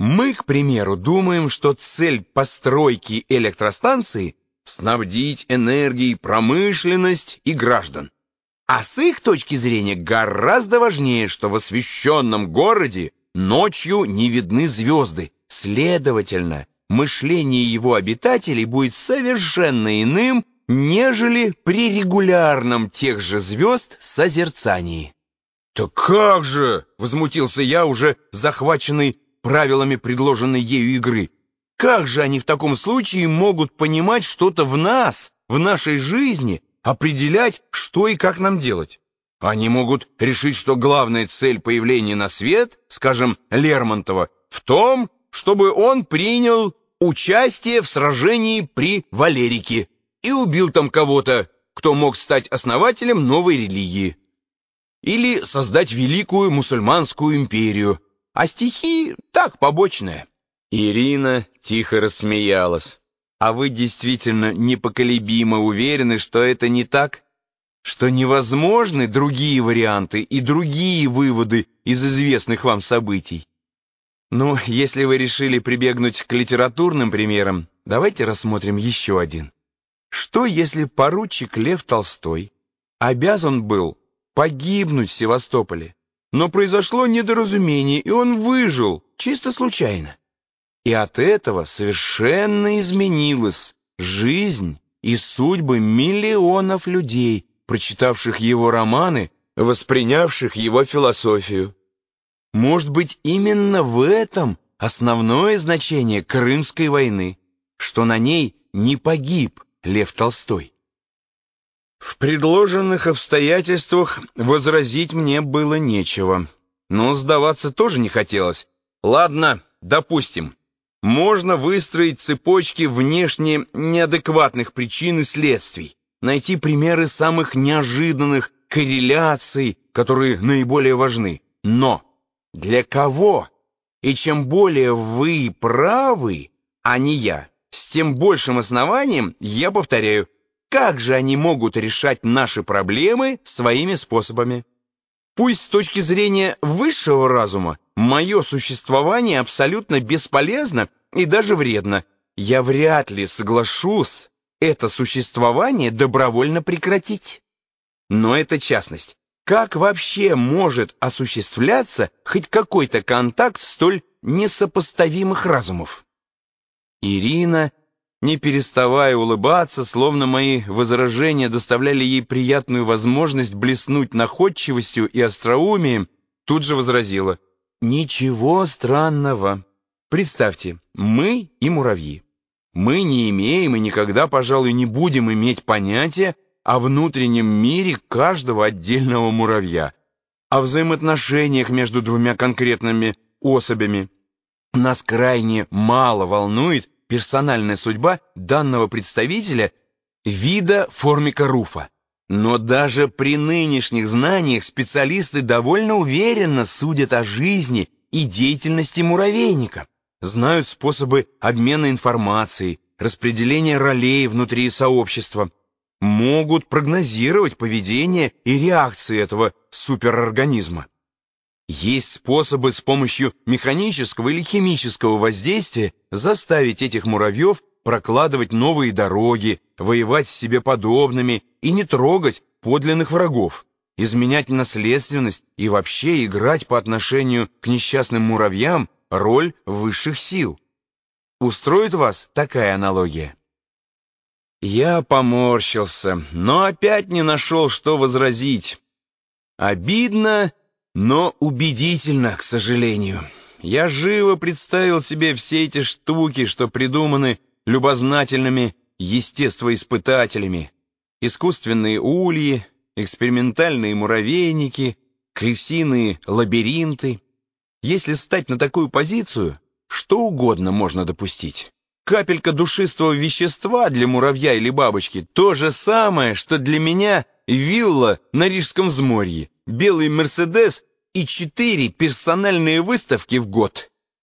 Мы, к примеру, думаем, что цель постройки электростанции — снабдить энергией промышленность и граждан. А с их точки зрения гораздо важнее, что в освещенном городе ночью не видны звезды. Следовательно, мышление его обитателей будет совершенно иным, нежели при регулярном тех же звезд созерцании. «Так как же?» — возмутился я, уже захваченный правилами предложенной ею игры. «Как же они в таком случае могут понимать что-то в нас, в нашей жизни, определять, что и как нам делать? Они могут решить, что главная цель появления на свет, скажем, Лермонтова, в том, чтобы он принял участие в сражении при Валерике и убил там кого-то, кто мог стать основателем новой религии. Или создать великую мусульманскую империю, а стихи так, побочные. Ирина тихо рассмеялась. А вы действительно непоколебимо уверены, что это не так? Что невозможны другие варианты и другие выводы из известных вам событий? Ну, если вы решили прибегнуть к литературным примерам, давайте рассмотрим еще один. Что, если поручик Лев Толстой обязан был погибнуть в Севастополе, но произошло недоразумение, и он выжил, чисто случайно. И от этого совершенно изменилась жизнь и судьбы миллионов людей, прочитавших его романы, воспринявших его философию. Может быть, именно в этом основное значение Крымской войны, что на ней не погиб Лев Толстой. В предложенных обстоятельствах возразить мне было нечего. Но сдаваться тоже не хотелось. Ладно, допустим. Можно выстроить цепочки внешне неадекватных причин и следствий, найти примеры самых неожиданных корреляций, которые наиболее важны. Но для кого? И чем более вы правы, а не я, с тем большим основанием я повторяю, как же они могут решать наши проблемы своими способами? Пусть с точки зрения высшего разума мое существование абсолютно бесполезно и даже вредно. Я вряд ли соглашусь это существование добровольно прекратить. Но это частность. Как вообще может осуществляться хоть какой-то контакт столь несопоставимых разумов? Ирина не переставая улыбаться, словно мои возражения доставляли ей приятную возможность блеснуть находчивостью и остроумием, тут же возразила. «Ничего странного. Представьте, мы и муравьи. Мы не имеем и никогда, пожалуй, не будем иметь понятия о внутреннем мире каждого отдельного муравья, о взаимоотношениях между двумя конкретными особями. Нас крайне мало волнует, персональная судьба данного представителя вида формика руфа. Но даже при нынешних знаниях специалисты довольно уверенно судят о жизни и деятельности муравейника, знают способы обмена информацией, распределения ролей внутри сообщества, могут прогнозировать поведение и реакции этого суперорганизма. Есть способы с помощью механического или химического воздействия заставить этих муравьев прокладывать новые дороги, воевать с себе подобными и не трогать подлинных врагов, изменять наследственность и вообще играть по отношению к несчастным муравьям роль высших сил. Устроит вас такая аналогия? Я поморщился, но опять не нашел, что возразить. Обидно но убедительно, к сожалению. Я живо представил себе все эти штуки, что придуманы любознательными естествоиспытателями. Искусственные ульи, экспериментальные муравейники, крысиные лабиринты. Если стать на такую позицию, что угодно можно допустить. Капелька душистого вещества для муравья или бабочки — то же самое, что для меня вилла на Рижском взморье белый «Мерседес» и четыре персональные выставки в год.